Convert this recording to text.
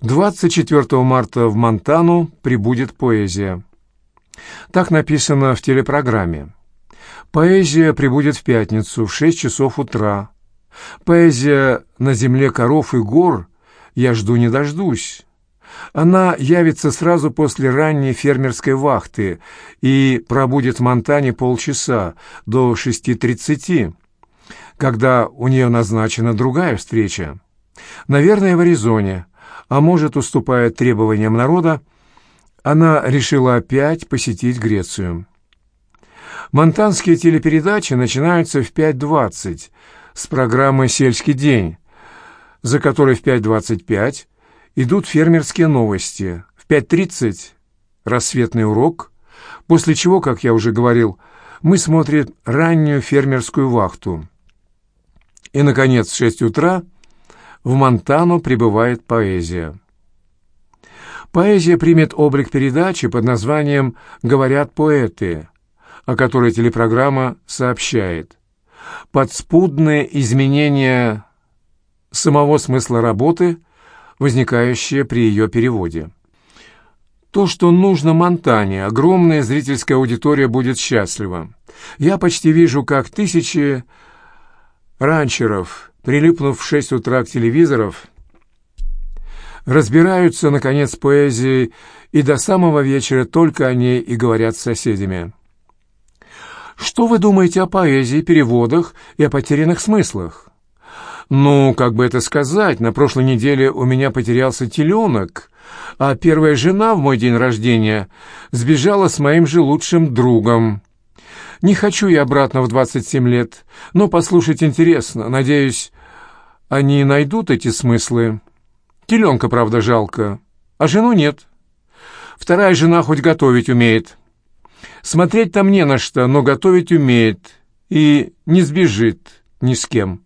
24 марта в Монтану прибудет поэзия. Так написано в телепрограмме. Поэзия прибудет в пятницу в 6 часов утра. Поэзия на земле коров и гор я жду не дождусь. Она явится сразу после ранней фермерской вахты и пробудет в Монтане полчаса, до 6.30, когда у нее назначена другая встреча. Наверное, в Аризоне, а может, уступая требованиям народа, она решила опять посетить Грецию. Монтанские телепередачи начинаются в 5.20 с программы «Сельский день», за которой в 5.25 идут фермерские новости, в 5.30 рассветный урок, после чего, как я уже говорил, мы смотрим раннюю фермерскую вахту. И, наконец, в 6 утра в Монтану прибывает поэзия. Поэзия примет облик передачи под названием «Говорят поэты», о которой телепрограмма сообщает. Подспудные изменения самого смысла работы, возникающие при ее переводе. То, что нужно Монтане, огромная зрительская аудитория будет счастлива. Я почти вижу, как тысячи ранчеров, прилипнув в шесть утра к телевизоров, разбираются, наконец, поэзией и до самого вечера только о ней и говорят с соседями. Что вы думаете о поэзии, переводах и о потерянных смыслах? Ну, как бы это сказать, на прошлой неделе у меня потерялся теленок, а первая жена в мой день рождения сбежала с моим же лучшим другом. Не хочу я обратно в 27 лет, но послушать интересно. Надеюсь, они найдут эти смыслы. Теленка, правда, жалко, а жену нет. Вторая жена хоть готовить умеет. Смотреть там не на что, но готовить умеет и не сбежит ни с кем.